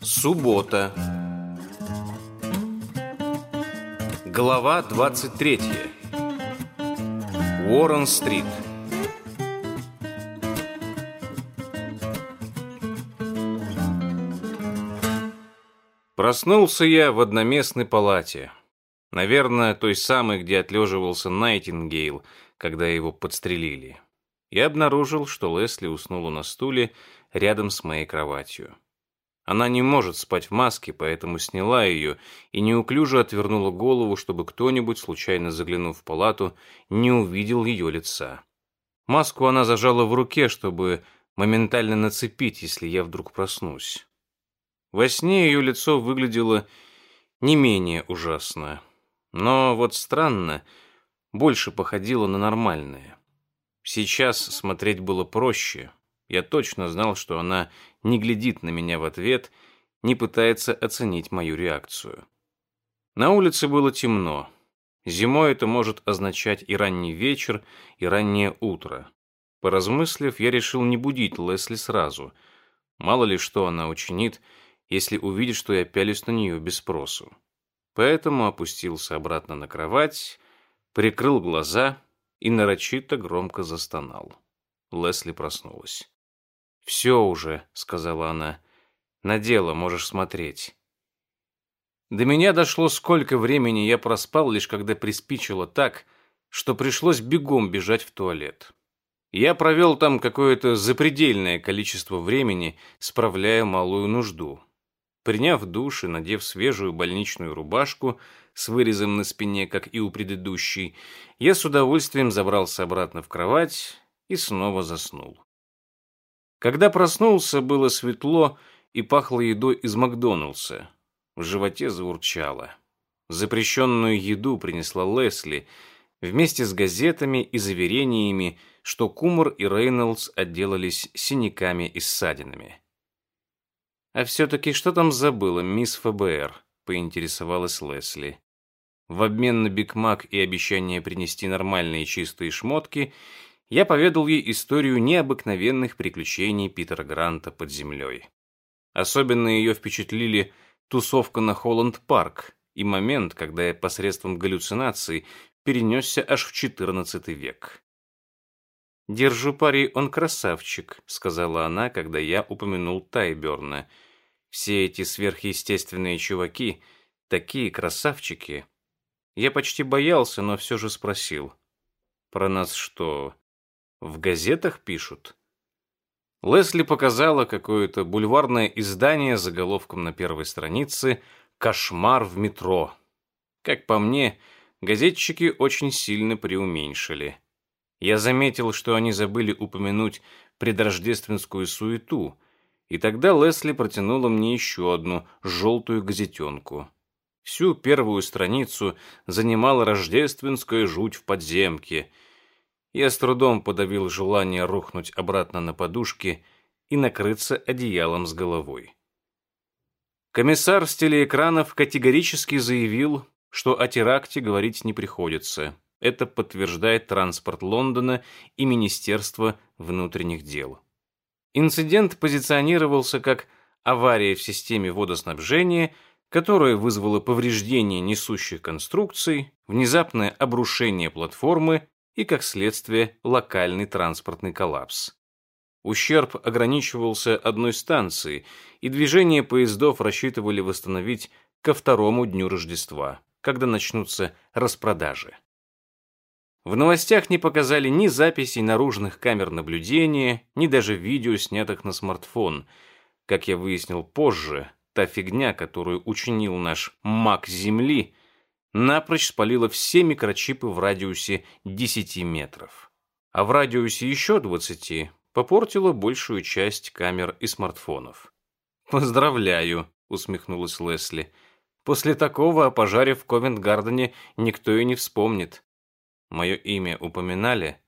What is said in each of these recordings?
Суббота. Глава 23. Уоррен-стрит. Проснулся я в одноместной палате. Наверное, той самой, где отлеживался Найтингейл, когда его подстрелили. Я обнаружил, что Лесли уснула на стуле рядом с моей кроватью. Она не может спать в маске, поэтому сняла ее и неуклюже отвернула голову, чтобы кто-нибудь, случайно заглянув в палату, не увидел ее лица. Маску она зажала в руке, чтобы моментально нацепить, если я вдруг проснусь. Во сне ее лицо выглядело не менее ужасно. Но вот странно, больше походило на нормальное. Сейчас смотреть было проще. Я точно знал, что она не глядит на меня в ответ, не пытается оценить мою реакцию. На улице было темно. Зимой это может означать и ранний вечер, и раннее утро. Поразмыслив, я решил не будить Лесли сразу. Мало ли что она учинит, если увидит, что я пялюсь на нее без спросу. Поэтому опустился обратно на кровать, прикрыл глаза и нарочито громко застонал. Лесли проснулась. «Все уже», — сказала она. «На дело можешь смотреть». До меня дошло, сколько времени я проспал, лишь когда приспичило так, что пришлось бегом бежать в туалет. Я провел там какое-то запредельное количество времени, справляя малую нужду. Приняв душ и надев свежую больничную рубашку с вырезом на спине, как и у предыдущей, я с удовольствием забрался обратно в кровать и снова заснул. Когда проснулся, было светло и пахло едой из Макдоналдса. В животе заурчало. Запрещенную еду принесла Лесли вместе с газетами и заверениями, что Кумар и Рейнольдс отделались синяками и ссадинами. «А все-таки что там забыла мисс ФБР?» — поинтересовалась Лесли. В обмен на Биг Мак и обещание принести нормальные чистые шмотки — я поведал ей историю необыкновенных приключений Питера Гранта под землей. Особенно ее впечатлили тусовка на Холланд-парк и момент, когда я посредством галлюцинаций перенесся аж в XIV век. «Держу пари, он красавчик», — сказала она, когда я упомянул Тайберна. «Все эти сверхъестественные чуваки — такие красавчики». Я почти боялся, но все же спросил. «Про нас что, в газетах пишут. Лесли показала какое-то бульварное издание с заголовком на первой странице «Кошмар в метро». Как по мне, газетчики очень сильно преуменьшили. Я заметил, что они забыли упомянуть предрождественскую суету, и тогда Лесли протянула мне еще одну желтую газетенку. Всю первую страницу занимала рождественская жуть в подземке — я с трудом подавил желание рухнуть обратно на подушки и накрыться одеялом с головой. Комиссар с телеэкранов категорически заявил, что о теракте говорить не приходится. Это подтверждает транспорт Лондона и Министерство внутренних дел. Инцидент позиционировался как авария в системе водоснабжения, которая вызвала повреждение несущих конструкций, внезапное обрушение платформы и, как следствие, локальный транспортный коллапс. Ущерб ограничивался одной станцией, и движение поездов рассчитывали восстановить ко второму дню Рождества, когда начнутся распродажи. В новостях не показали ни записей наружных камер наблюдения, ни даже видео, снятых на смартфон. Как я выяснил позже, та фигня, которую учинил наш маг Земли – напрочь спалила все микрочипы в радиусе 10 метров. А в радиусе еще 20 попортила большую часть камер и смартфонов. «Поздравляю», — усмехнулась Лесли. «После такого о пожаре в Ковент-Гардене никто и не вспомнит». «Мое имя упоминали?»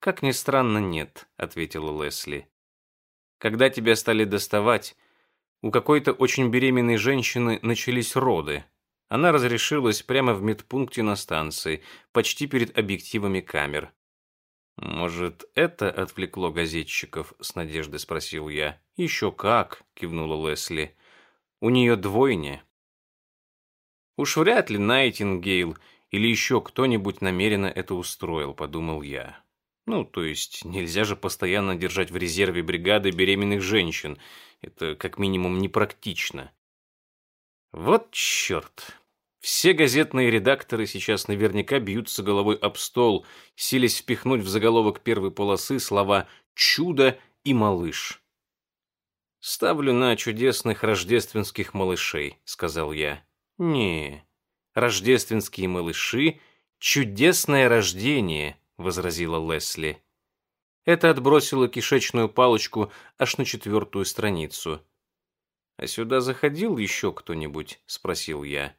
«Как ни странно, нет», — ответила Лесли. «Когда тебя стали доставать, у какой-то очень беременной женщины начались роды, она разрешилась прямо в медпункте на станции, почти перед объективами камер. Может, это отвлекло газетчиков? С надеждой спросил я. Еще как, кивнула Лесли. У нее двойня. Уж вряд ли Найтингейл или еще кто-нибудь намеренно это устроил, подумал я. Ну, то есть нельзя же постоянно держать в резерве бригады беременных женщин. Это как минимум непрактично. Вот черт. Все газетные редакторы сейчас наверняка бьются головой об стол, силясь впихнуть в заголовок первой полосы слова «чудо» и «малыш». «Ставлю на чудесных рождественских малышей», — сказал я. «Не, рождественские малыши — чудесное рождение», — возразила Лесли. Это отбросило кишечную палочку аж на четвертую страницу. «А сюда заходил еще кто-нибудь?» — спросил я.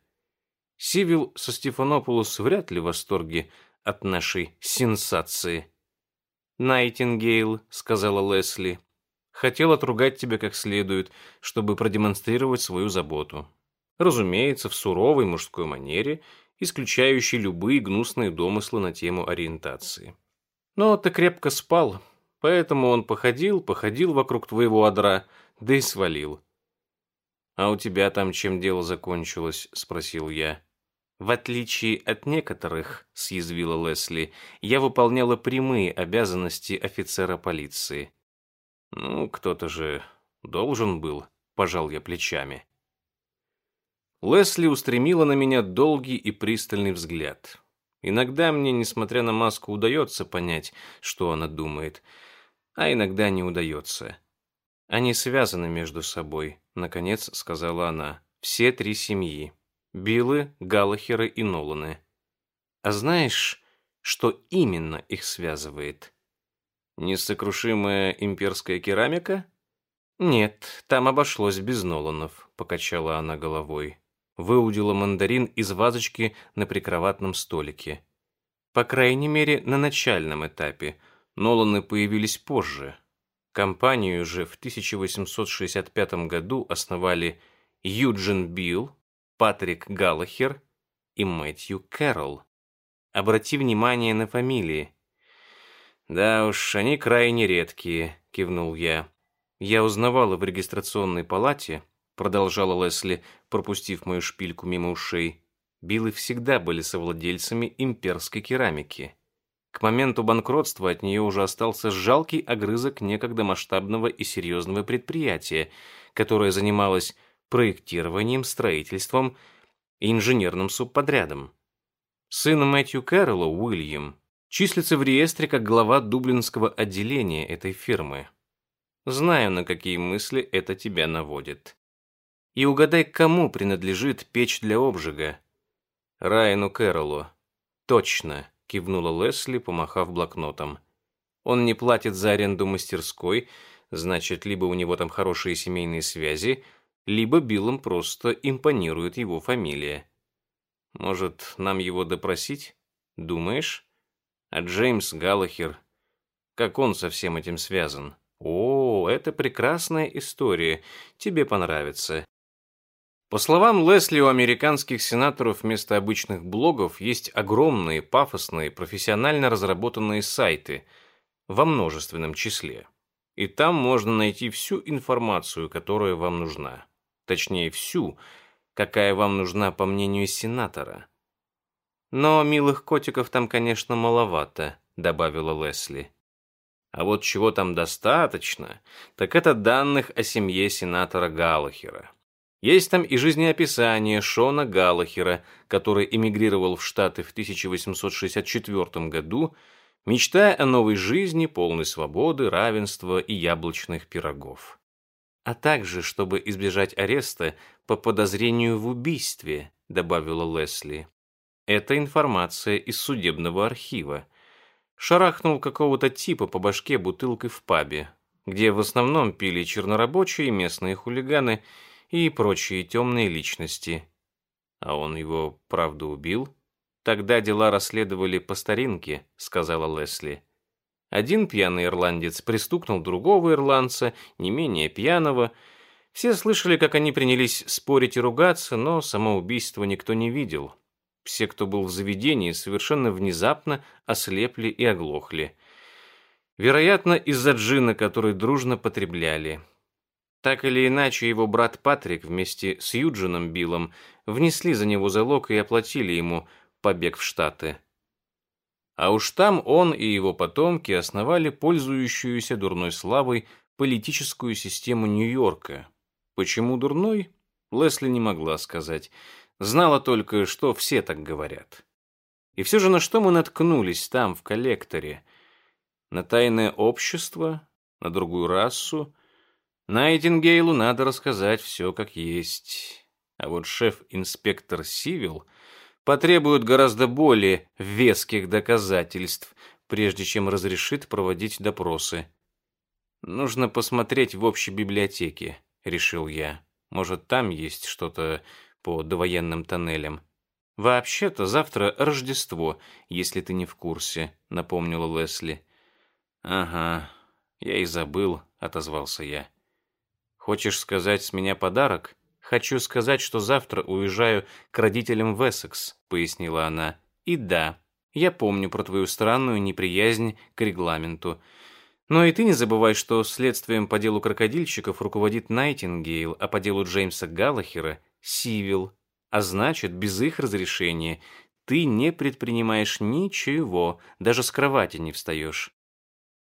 Сивил со Стефанопулос вряд ли в восторге от нашей сенсации. «Найтингейл», — сказала Лесли, — «хотел отругать тебя как следует, чтобы продемонстрировать свою заботу. Разумеется, в суровой мужской манере, исключающей любые гнусные домыслы на тему ориентации. Но ты крепко спал, поэтому он походил, походил вокруг твоего одра, да и свалил». «А у тебя там чем дело закончилось?» — спросил я. В отличие от некоторых, съязвила Лесли, я выполняла прямые обязанности офицера полиции. Ну, кто-то же должен был, пожал я плечами. Лесли устремила на меня долгий и пристальный взгляд. Иногда мне, несмотря на маску, удается понять, что она думает, а иногда не удается. Они связаны между собой, наконец сказала она. Все три семьи. Биллы, Галлахеры и Ноланы. А знаешь, что именно их связывает? Несокрушимая имперская керамика? Нет, там обошлось без Ноланов, покачала она головой. Выудила мандарин из вазочки на прикроватном столике. По крайней мере, на начальном этапе. Ноланы появились позже. Компанию же в 1865 году основали Юджин Билл, Патрик Галлахер и Мэтью Кэрролл. Обрати внимание на фамилии. Да уж, они крайне редкие, кивнул я. Я узнавала в регистрационной палате, продолжала Лесли, пропустив мою шпильку мимо ушей. Биллы всегда были совладельцами имперской керамики. К моменту банкротства от нее уже остался жалкий огрызок некогда масштабного и серьезного предприятия, которое занималось проектированием, строительством и инженерным субподрядом. Сын Мэтью Кэрролла, Уильям, числится в реестре как глава дублинского отделения этой фирмы. Знаю, на какие мысли это тебя наводит. И угадай, кому принадлежит печь для обжига. Райану Кэрроллу. Точно, кивнула Лесли, помахав блокнотом. Он не платит за аренду мастерской, значит, либо у него там хорошие семейные связи, либо Биллом просто импонирует его фамилия. Может, нам его допросить? Думаешь? А Джеймс Галлахер, как он со всем этим связан? О, это прекрасная история, тебе понравится. По словам Лесли, у американских сенаторов вместо обычных блогов есть огромные, пафосные, профессионально разработанные сайты во множественном числе. И там можно найти всю информацию, которая вам нужна точнее всю, какая вам нужна по мнению сенатора. Но милых котиков там, конечно, маловато, добавила Лесли. А вот чего там достаточно, так это данных о семье сенатора Галлахера. Есть там и жизнеописание Шона Галлахера, который эмигрировал в Штаты в 1864 году, мечтая о новой жизни, полной свободы, равенства и яблочных пирогов а также чтобы избежать ареста по подозрению в убийстве, добавила Лесли. Это информация из судебного архива. Шарахнул какого-то типа по башке бутылкой в пабе, где в основном пили чернорабочие, местные хулиганы и прочие темные личности. А он его, правда, убил? Тогда дела расследовали по старинке, сказала Лесли. Один пьяный ирландец пристукнул другого ирландца, не менее пьяного. Все слышали, как они принялись спорить и ругаться, но самоубийство никто не видел. Все, кто был в заведении, совершенно внезапно ослепли и оглохли. Вероятно, из-за джина, который дружно потребляли. Так или иначе, его брат Патрик вместе с Юджином Биллом внесли за него залог и оплатили ему побег в Штаты. А уж там он и его потомки основали пользующуюся дурной славой политическую систему Нью-Йорка. Почему дурной? Лесли не могла сказать. Знала только, что все так говорят. И все же на что мы наткнулись там, в коллекторе? На тайное общество? На другую расу? Найтингейлу надо рассказать все как есть. А вот шеф-инспектор Сивил потребует гораздо более веских доказательств, прежде чем разрешит проводить допросы. Нужно посмотреть в общей библиотеке, решил я. Может, там есть что-то по довоенным тоннелям. Вообще-то завтра Рождество, если ты не в курсе, напомнила Лесли. Ага, я и забыл, отозвался я. Хочешь сказать с меня подарок? Хочу сказать, что завтра уезжаю к родителям в Эссекс, пояснила она. И да, я помню про твою странную неприязнь к регламенту. Но и ты не забывай, что следствием по делу крокодильщиков руководит Найтингейл, а по делу Джеймса Галлахера — Сивил. А значит, без их разрешения ты не предпринимаешь ничего, даже с кровати не встаешь.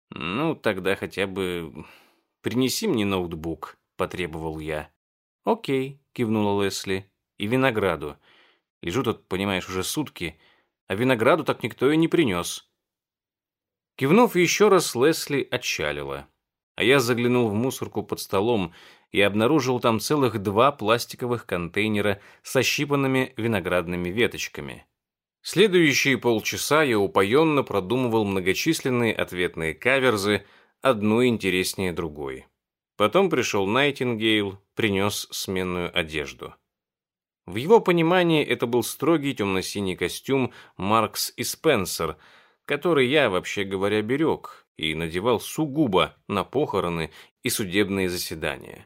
Ну, тогда хотя бы принеси мне ноутбук потребовал я. «Окей», — кивнула Лесли. «И винограду. Лежу тут, понимаешь, уже сутки, а винограду так никто и не принес». Кивнув еще раз, Лесли отчалила. А я заглянул в мусорку под столом и обнаружил там целых два пластиковых контейнера с ощипанными виноградными веточками. Следующие полчаса я упоенно продумывал многочисленные ответные каверзы, одну интереснее другой. Потом пришел Найтингейл, принес сменную одежду. В его понимании это был строгий темно-синий костюм Маркс и Спенсер, который я, вообще говоря, берег и надевал сугубо на похороны и судебные заседания.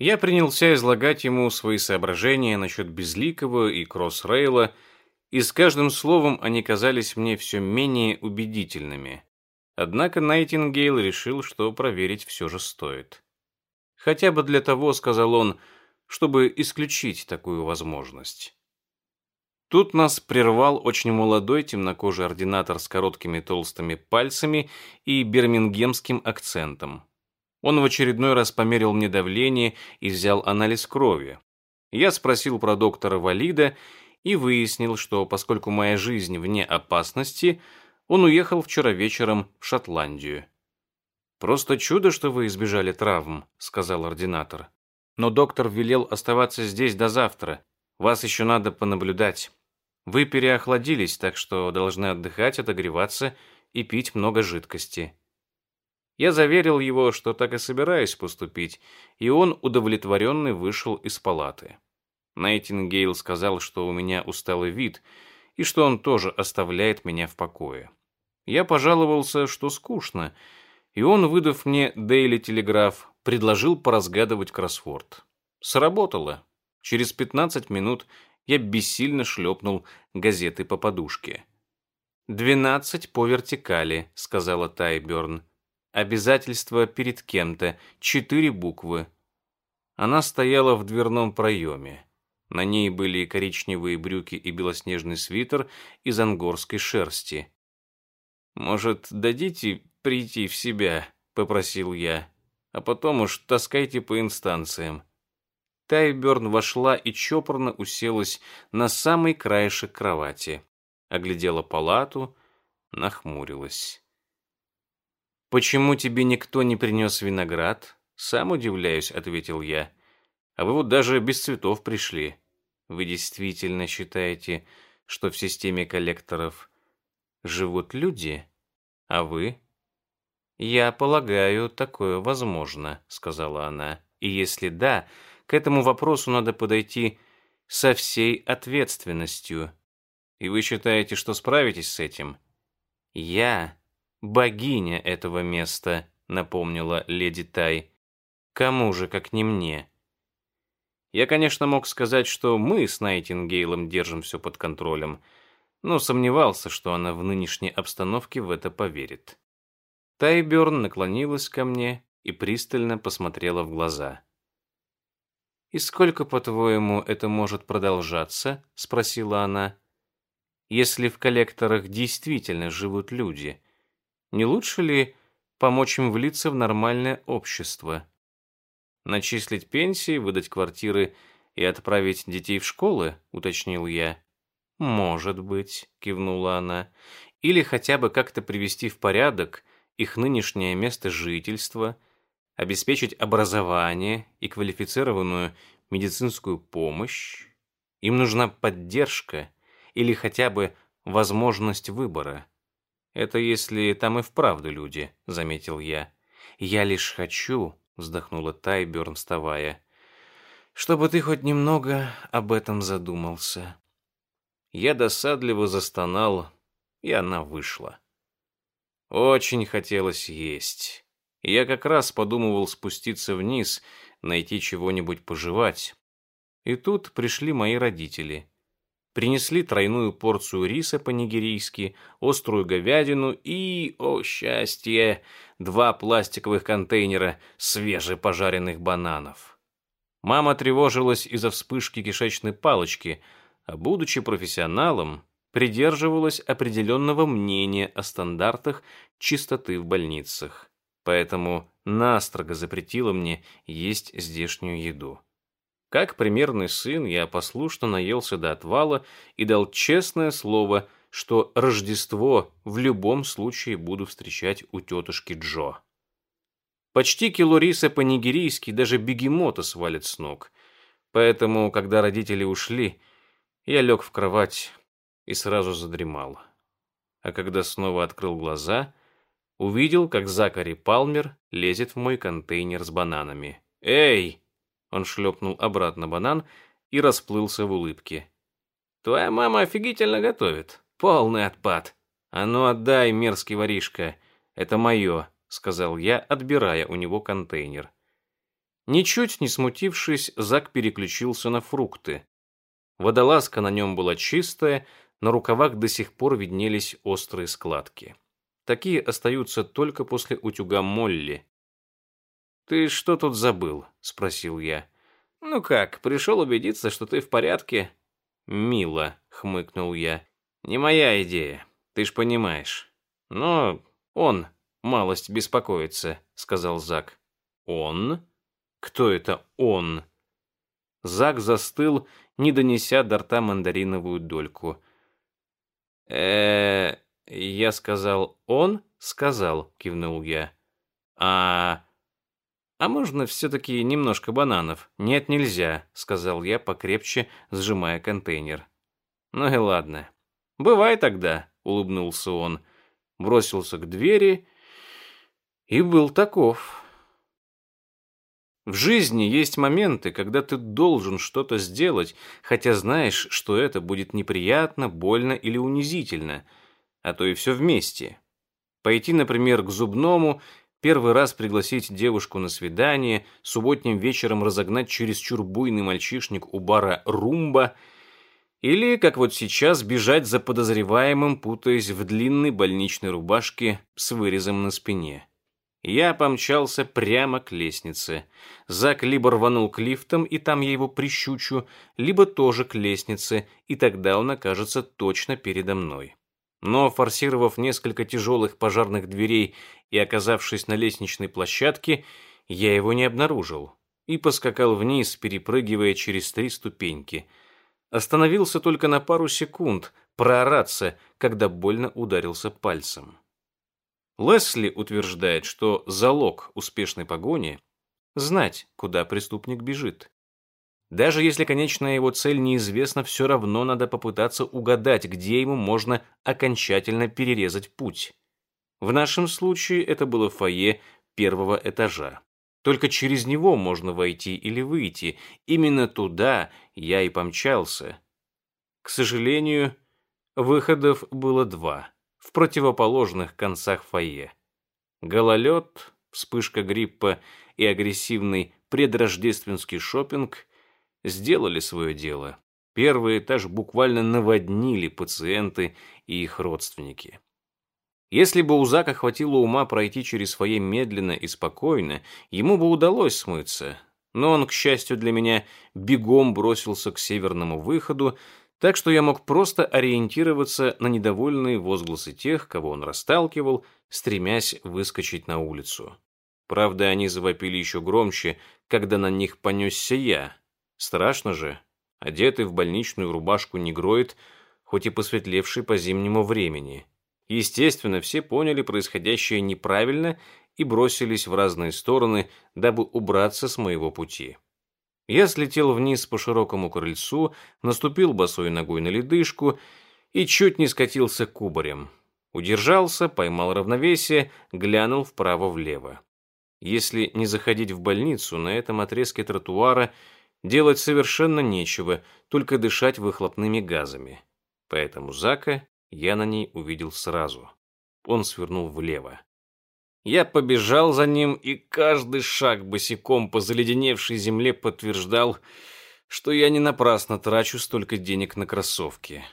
Я принялся излагать ему свои соображения насчет Безликого и Кроссрейла, и с каждым словом они казались мне все менее убедительными. Однако Найтингейл решил, что проверить все же стоит. Хотя бы для того, сказал он, чтобы исключить такую возможность. Тут нас прервал очень молодой темнокожий ординатор с короткими толстыми пальцами и бирмингемским акцентом. Он в очередной раз померил мне давление и взял анализ крови. Я спросил про доктора Валида и выяснил, что поскольку моя жизнь вне опасности, он уехал вчера вечером в Шотландию. «Просто чудо, что вы избежали травм», — сказал ординатор. «Но доктор велел оставаться здесь до завтра. Вас еще надо понаблюдать. Вы переохладились, так что должны отдыхать, отогреваться и пить много жидкости». Я заверил его, что так и собираюсь поступить, и он, удовлетворенный, вышел из палаты. Найтингейл сказал, что у меня усталый вид, и что он тоже оставляет меня в покое. Я пожаловался, что скучно, и он, выдав мне Daily Telegraph, предложил поразгадывать кроссворд. Сработало. Через 15 минут я бессильно шлепнул газеты по подушке. «Двенадцать по вертикали», — сказала Тайберн. «Обязательство перед кем-то. Четыре буквы». Она стояла в дверном проеме. На ней были коричневые брюки и белоснежный свитер из ангорской шерсти. «Может, дадите прийти в себя», — попросил я. «А потом уж таскайте по инстанциям». Тайберн вошла и чопорно уселась на самый краешек кровати. Оглядела палату, нахмурилась. «Почему тебе никто не принес виноград?» «Сам удивляюсь», — ответил я. «А вы вот даже без цветов пришли. Вы действительно считаете, что в системе коллекторов живут люди, а вы «Я полагаю, такое возможно», — сказала она. «И если да, к этому вопросу надо подойти со всей ответственностью. И вы считаете, что справитесь с этим?» «Я богиня этого места», — напомнила леди Тай. «Кому же, как не мне?» Я, конечно, мог сказать, что мы с Найтингейлом держим все под контролем, но сомневался, что она в нынешней обстановке в это поверит. Тайберн наклонилась ко мне и пристально посмотрела в глаза. «И сколько, по-твоему, это может продолжаться?» — спросила она. «Если в коллекторах действительно живут люди, не лучше ли помочь им влиться в нормальное общество? Начислить пенсии, выдать квартиры и отправить детей в школы?» — уточнил я. «Может быть», — кивнула она. «Или хотя бы как-то привести в порядок их нынешнее место жительства, обеспечить образование и квалифицированную медицинскую помощь. Им нужна поддержка или хотя бы возможность выбора. Это если там и вправду люди, заметил я. Я лишь хочу, вздохнула Тайберн, вставая, чтобы ты хоть немного об этом задумался. Я досадливо застонал, и она вышла. Очень хотелось есть. Я как раз подумывал спуститься вниз, найти чего-нибудь пожевать. И тут пришли мои родители. Принесли тройную порцию риса по-нигерийски, острую говядину и, о счастье, два пластиковых контейнера свежепожаренных бананов. Мама тревожилась из-за вспышки кишечной палочки, а будучи профессионалом, придерживалась определенного мнения о стандартах чистоты в больницах. Поэтому настрого запретила мне есть здешнюю еду. Как примерный сын, я послушно наелся до отвала и дал честное слово, что Рождество в любом случае буду встречать у тетушки Джо. Почти кило риса по-нигерийски даже бегемота свалит с ног. Поэтому, когда родители ушли, я лег в кровать и сразу задремал. А когда снова открыл глаза, увидел, как Закари Палмер лезет в мой контейнер с бананами. «Эй!» Он шлепнул обратно банан и расплылся в улыбке. «Твоя мама офигительно готовит. Полный отпад. А ну отдай, мерзкий воришка. Это мое», — сказал я, отбирая у него контейнер. Ничуть не смутившись, Зак переключился на фрукты. Водолазка на нем была чистая, на рукавах до сих пор виднелись острые складки. Такие остаются только после утюга Молли. «Ты что тут забыл?» — спросил я. «Ну как, пришел убедиться, что ты в порядке?» «Мило», — хмыкнул я. «Не моя идея, ты ж понимаешь. Но он малость беспокоится», — сказал Зак. «Он? Кто это он?» Зак застыл, не донеся до рта мандариновую дольку э Я сказал «он» сказал, кивнул я. А... А можно все-таки немножко бананов? Нет, нельзя, сказал я, покрепче сжимая контейнер. Ну и ладно. Бывай тогда, улыбнулся он, бросился к двери и был таков. В жизни есть моменты, когда ты должен что-то сделать, хотя знаешь, что это будет неприятно, больно или унизительно, а то и все вместе. Пойти, например, к зубному, первый раз пригласить девушку на свидание, субботним вечером разогнать чересчур буйный мальчишник у бара «Румба», или, как вот сейчас, бежать за подозреваемым, путаясь в длинной больничной рубашке с вырезом на спине. Я помчался прямо к лестнице. Зак либо рванул к лифтам, и там я его прищучу, либо тоже к лестнице, и тогда он окажется точно передо мной. Но, форсировав несколько тяжелых пожарных дверей и оказавшись на лестничной площадке, я его не обнаружил и поскакал вниз, перепрыгивая через три ступеньки. Остановился только на пару секунд, проораться, когда больно ударился пальцем. Лесли утверждает, что залог успешной погони – знать, куда преступник бежит. Даже если конечная его цель неизвестна, все равно надо попытаться угадать, где ему можно окончательно перерезать путь. В нашем случае это было фойе первого этажа. Только через него можно войти или выйти. Именно туда я и помчался. К сожалению, выходов было два в противоположных концах фойе. Гололед, вспышка гриппа и агрессивный предрождественский шопинг сделали свое дело. Первый этаж буквально наводнили пациенты и их родственники. Если бы у Зака хватило ума пройти через фойе медленно и спокойно, ему бы удалось смыться. Но он, к счастью для меня, бегом бросился к северному выходу, так что я мог просто ориентироваться на недовольные возгласы тех, кого он расталкивал, стремясь выскочить на улицу. Правда, они завопили еще громче, когда на них понесся я. Страшно же. Одетый в больничную рубашку негроид, хоть и посветлевший по зимнему времени. Естественно, все поняли происходящее неправильно и бросились в разные стороны, дабы убраться с моего пути. Я слетел вниз по широкому крыльцу, наступил босой ногой на ледышку и чуть не скатился кубарем. Удержался, поймал равновесие, глянул вправо-влево. Если не заходить в больницу, на этом отрезке тротуара делать совершенно нечего, только дышать выхлопными газами. Поэтому Зака я на ней увидел сразу. Он свернул влево. Я побежал за ним, и каждый шаг босиком по заледеневшей земле подтверждал, что я не напрасно трачу столько денег на кроссовки.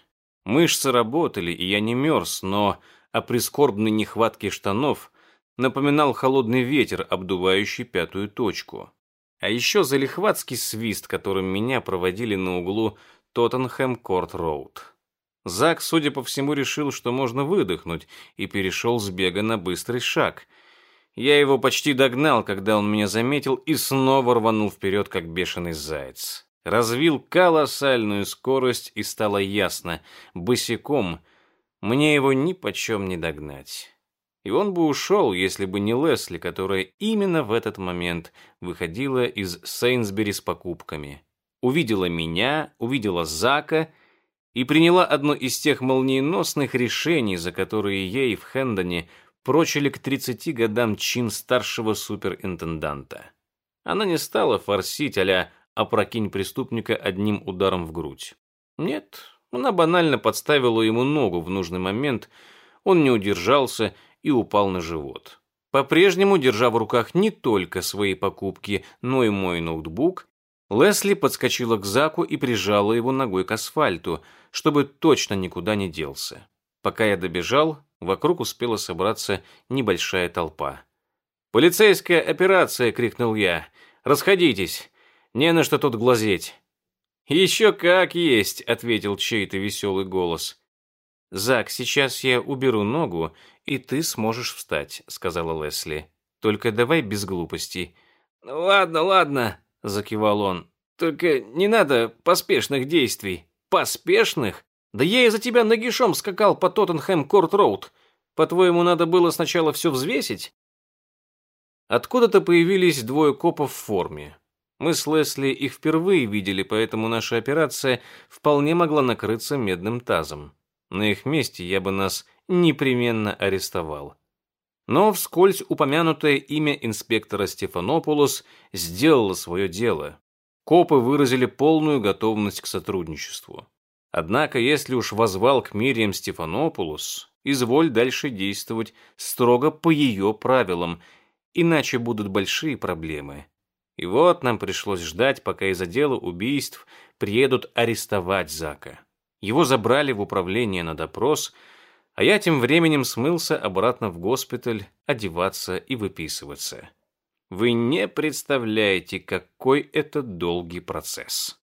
Мышцы работали, и я не мерз, но о прискорбной нехватке штанов напоминал холодный ветер, обдувающий пятую точку. А еще залихватский свист, которым меня проводили на углу Тоттенхэм-Корт-Роуд. Зак, судя по всему, решил, что можно выдохнуть, и перешел с бега на быстрый шаг — я его почти догнал, когда он меня заметил и снова рванул вперед, как бешеный заяц. Развил колоссальную скорость, и стало ясно, босиком мне его ни почем не догнать. И он бы ушел, если бы не Лесли, которая именно в этот момент выходила из Сейнсбери с покупками. Увидела меня, увидела Зака и приняла одно из тех молниеносных решений, за которые ей в Хендоне прочили к 30 годам чин старшего суперинтенданта. Она не стала форсить а «опрокинь преступника одним ударом в грудь». Нет, она банально подставила ему ногу в нужный момент, он не удержался и упал на живот. По-прежнему, держа в руках не только свои покупки, но и мой ноутбук, Лесли подскочила к Заку и прижала его ногой к асфальту, чтобы точно никуда не делся. Пока я добежал, вокруг успела собраться небольшая толпа. «Полицейская операция!» — крикнул я. «Расходитесь! Не на что тут глазеть!» «Еще как есть!» — ответил чей-то веселый голос. «Зак, сейчас я уберу ногу, и ты сможешь встать», — сказала Лесли. «Только давай без глупостей». «Ладно, ладно», — закивал он. «Только не надо поспешных действий». «Поспешных? Да я из-за тебя нагишом скакал по Тоттенхэм-Корт-Роуд. По-твоему, надо было сначала все взвесить?» Откуда-то появились двое копов в форме. Мы с Лесли их впервые видели, поэтому наша операция вполне могла накрыться медным тазом. На их месте я бы нас непременно арестовал. Но вскользь упомянутое имя инспектора Стефанопулос сделало свое дело. Копы выразили полную готовность к сотрудничеству. Однако, если уж возвал к Мириам Стефанопулос, изволь дальше действовать строго по ее правилам, иначе будут большие проблемы. И вот нам пришлось ждать, пока из отдела убийств приедут арестовать Зака. Его забрали в управление на допрос, а я тем временем смылся обратно в госпиталь одеваться и выписываться. Вы не представляете, какой это долгий процесс.